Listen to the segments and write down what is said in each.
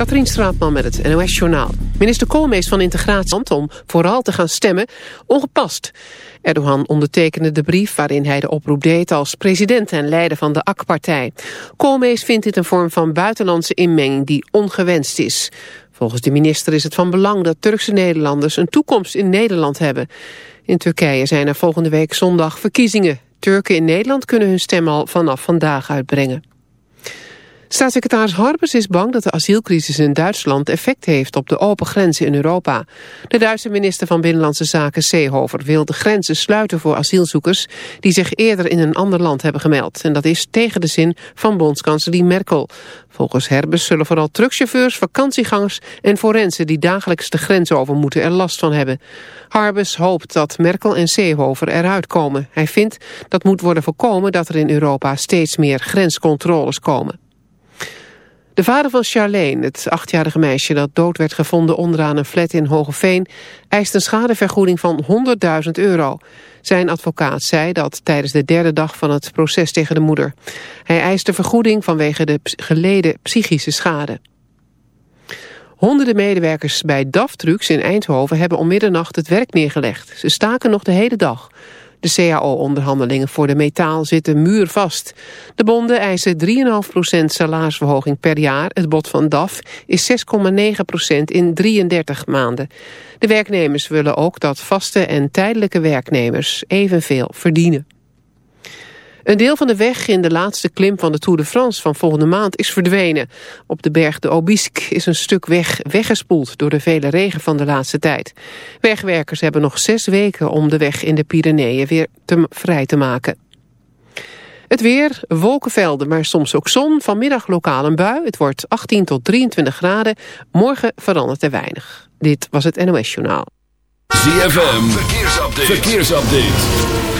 Katrien Straatman met het NOS-journaal. Minister Koolmees van Integratie om vooral te gaan stemmen ongepast. Erdogan ondertekende de brief waarin hij de oproep deed als president en leider van de AK-partij. Koolmees vindt dit een vorm van buitenlandse inmenging die ongewenst is. Volgens de minister is het van belang dat Turkse Nederlanders een toekomst in Nederland hebben. In Turkije zijn er volgende week zondag verkiezingen. Turken in Nederland kunnen hun stem al vanaf vandaag uitbrengen. Staatssecretaris Harbers is bang dat de asielcrisis in Duitsland effect heeft op de open grenzen in Europa. De Duitse minister van Binnenlandse Zaken Seehofer wil de grenzen sluiten voor asielzoekers die zich eerder in een ander land hebben gemeld. En dat is tegen de zin van bondskanselier Merkel. Volgens Herbers zullen vooral truckchauffeurs, vakantiegangers en forensen die dagelijks de grens over moeten er last van hebben. Harbers hoopt dat Merkel en Seehofer eruit komen. Hij vindt dat moet worden voorkomen dat er in Europa steeds meer grenscontroles komen. De vader van Charlene, het achtjarige meisje dat dood werd gevonden onderaan een flat in Hogeveen, eist een schadevergoeding van 100.000 euro. Zijn advocaat zei dat tijdens de derde dag van het proces tegen de moeder. Hij eist de vergoeding vanwege de geleden psychische schade. Honderden medewerkers bij DAF Trucks in Eindhoven hebben om middernacht het werk neergelegd. Ze staken nog de hele dag. De CAO-onderhandelingen voor de metaal zitten muurvast. De bonden eisen 3,5% salarisverhoging per jaar. Het bod van DAF is 6,9% in 33 maanden. De werknemers willen ook dat vaste en tijdelijke werknemers evenveel verdienen. Een deel van de weg in de laatste klim van de Tour de France van volgende maand is verdwenen. Op de berg de Obisque is een stuk weg weggespoeld door de vele regen van de laatste tijd. Wegwerkers hebben nog zes weken om de weg in de Pyreneeën weer te, vrij te maken. Het weer, wolkenvelden, maar soms ook zon. Vanmiddag lokaal een bui. Het wordt 18 tot 23 graden. Morgen verandert er weinig. Dit was het NOS Journaal. ZFM, verkeersupdate. verkeersupdate.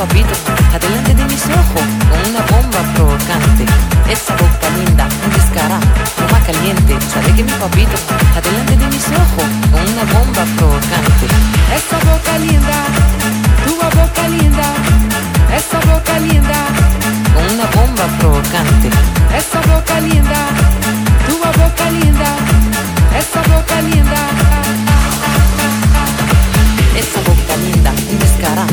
Papito, adelante de mis ojos, con una bomba provocante. Esa boca linda, un descarado, toma caliente. Sabe que mi papito, adelante de mis ojos, con una bomba provocante. Essa boca linda, tua boca linda. Essa boca linda, Con una bomba provocante. essa boca linda. Tua boca linda. Essa boca linda. Esa boca linda, un descarado,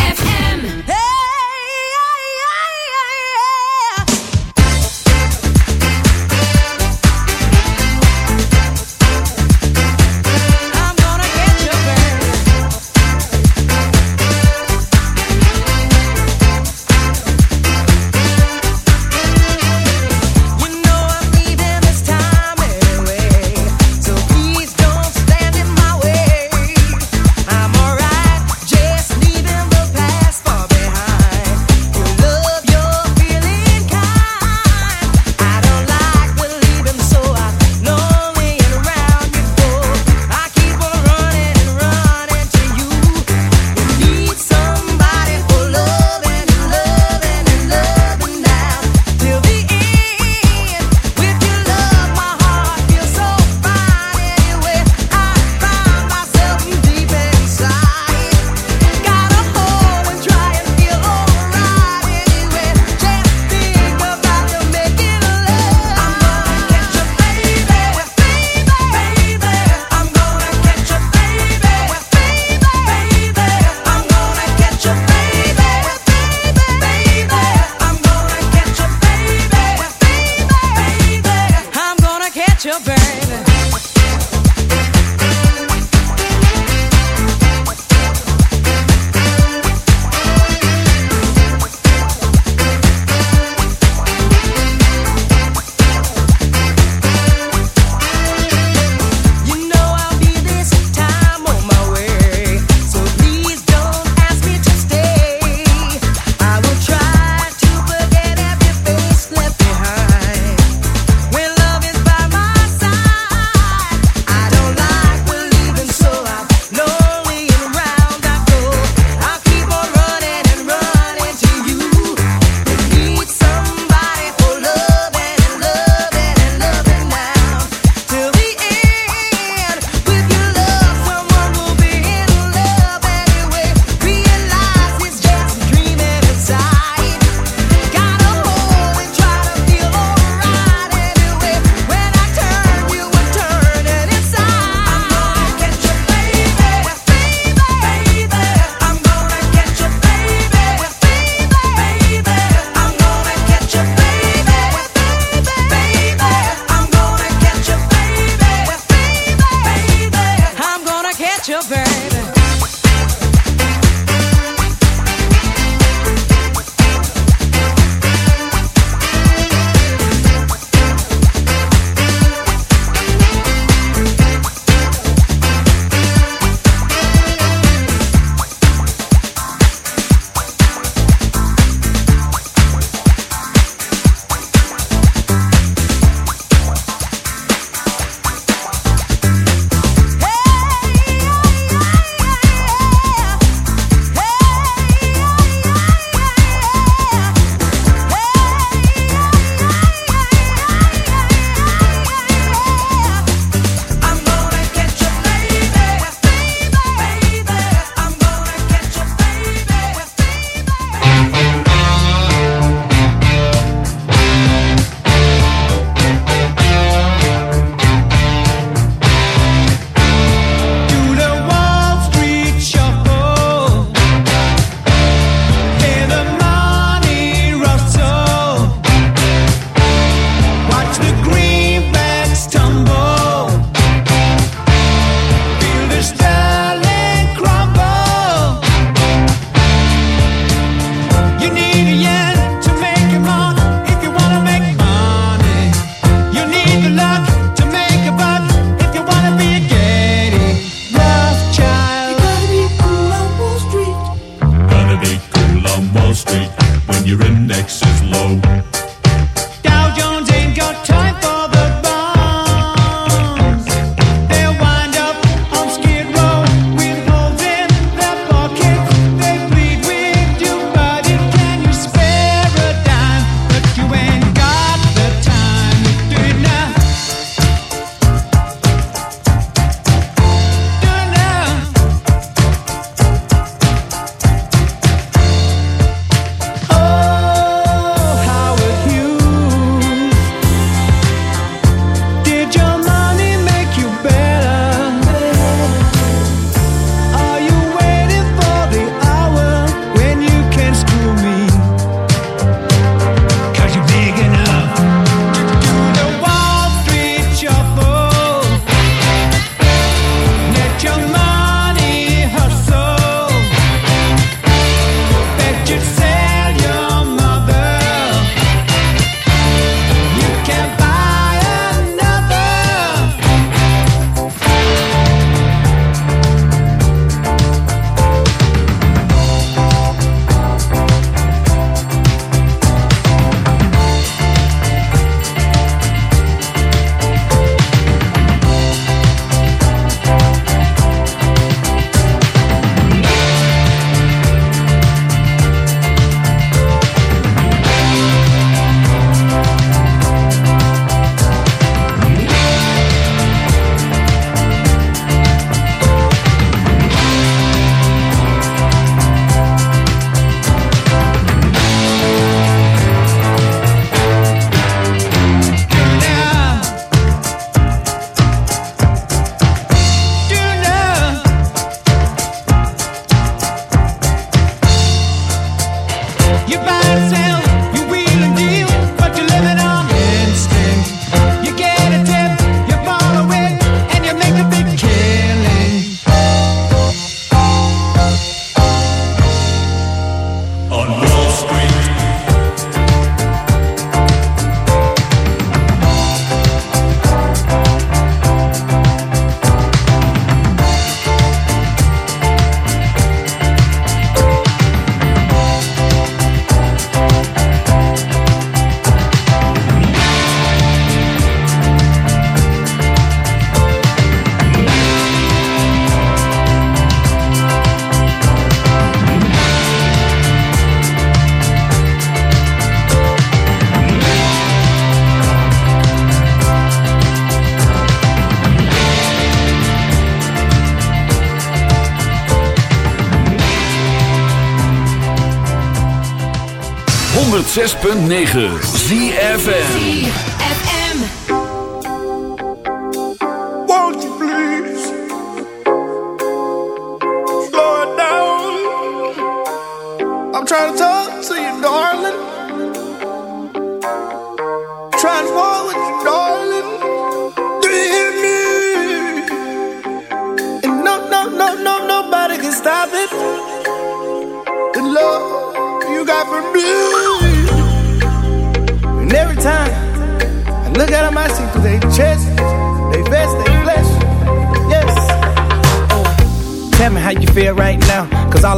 106.9 ZFN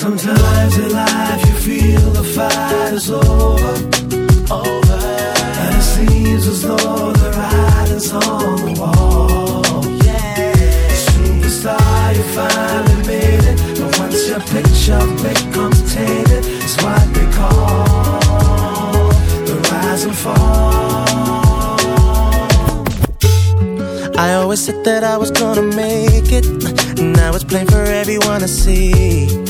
Sometimes in life you feel the fight is over, over, and it seems as though the writing's on the wall. Yeah, superstar, you finally made it, but once your picture becomes tainted, it's what they call the rise and fall. I always said that I was gonna make it. Now it's plain for everyone to see.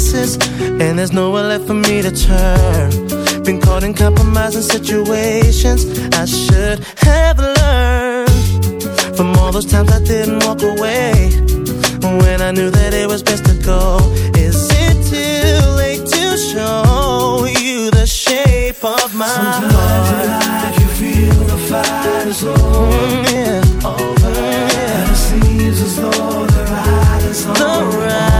places. And there's nowhere left for me to turn. Been caught in compromising situations I should have learned from all those times I didn't walk away when I knew that it was best to go. Is it too late to show you the shape of my Sometimes heart? in life you feel the fight is over, Mm, yeah. over, and it seems as though the ride is on. The writing's